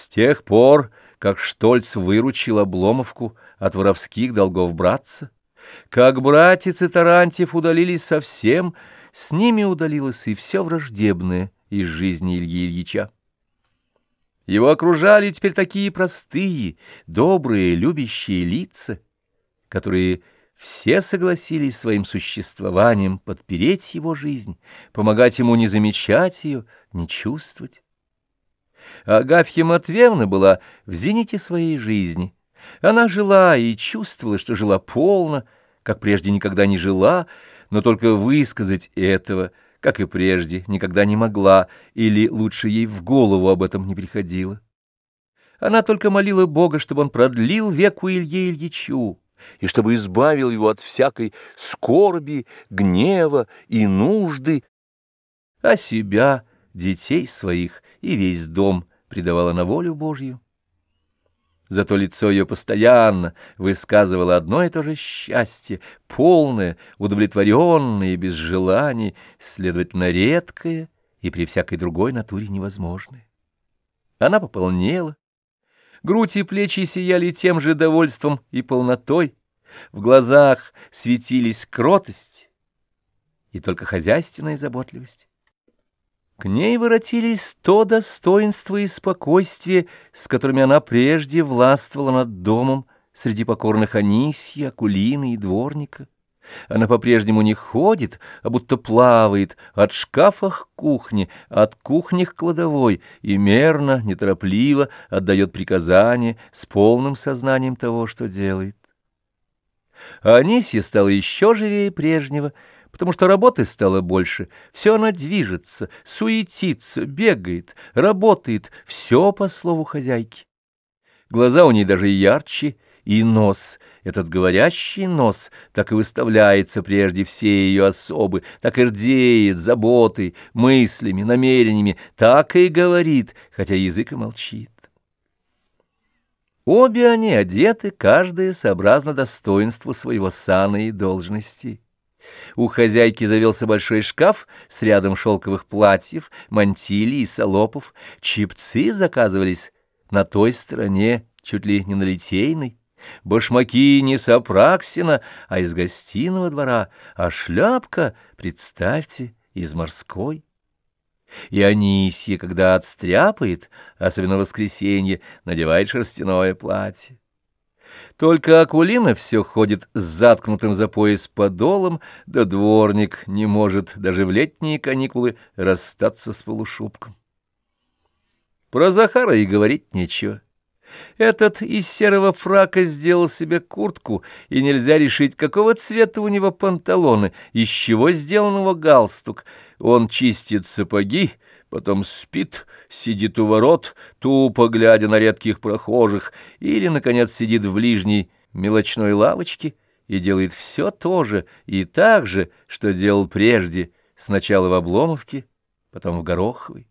С тех пор, как Штольц выручил Обломовку от воровских долгов братца, как братец и Тарантьев удалились совсем, с ними удалилось и все враждебное из жизни Ильи Ильича. Его окружали теперь такие простые, добрые, любящие лица, которые все согласились своим существованием подпереть его жизнь, помогать ему не замечать ее, не чувствовать. Агафья Матвеевна была в зените своей жизни. Она жила и чувствовала, что жила полно, как прежде никогда не жила, но только высказать этого, как и прежде, никогда не могла, или лучше ей в голову об этом не приходило. Она только молила Бога, чтобы он продлил веку Илье Ильичу, и чтобы избавил его от всякой скорби, гнева и нужды, а себя, детей своих и весь дом предавала на волю Божью. Зато лицо ее постоянно высказывало одно и то же счастье, полное, удовлетворенное и без желаний, следовательно, редкое и при всякой другой натуре невозможное. Она пополнела, грудь и плечи сияли тем же довольством и полнотой, в глазах светились кротость и только хозяйственная заботливость. К ней воротились то достоинство и спокойствие, с которыми она прежде властвовала над домом среди покорных Анисьи, Акулины и дворника. Она по-прежнему не ходит, а будто плавает от шкафа к кухне, от кухни к кладовой, и мерно, неторопливо отдает приказания с полным сознанием того, что делает. Анисья стала еще живее прежнего — потому что работы стало больше, все она движется, суетится, бегает, работает, все по слову хозяйки. Глаза у ней даже ярче, и нос, этот говорящий нос, так и выставляется прежде все ее особы, так и рдеет заботой, мыслями, намерениями, так и говорит, хотя язык и молчит. Обе они одеты, каждая сообразно достоинству своего сана и должности. У хозяйки завелся большой шкаф с рядом шелковых платьев, мантилий и салопов. Чипцы заказывались на той стороне, чуть ли не на Литейной. Башмаки не с Апраксина, а из гостиного двора, а шляпка, представьте, из морской. И Анисья, когда отстряпает, особенно в воскресенье, надевает шерстяное платье. Только Акулина все ходит с заткнутым за пояс подолом, да дворник не может даже в летние каникулы расстаться с полушубком. Про Захара и говорить нечего. Этот из серого фрака сделал себе куртку, и нельзя решить, какого цвета у него панталоны, из чего сделанного галстук. Он чистит сапоги, потом спит, сидит у ворот, тупо глядя на редких прохожих, или, наконец, сидит в ближней мелочной лавочке и делает все то же и так же, что делал прежде, сначала в Обломовке, потом в Гороховой.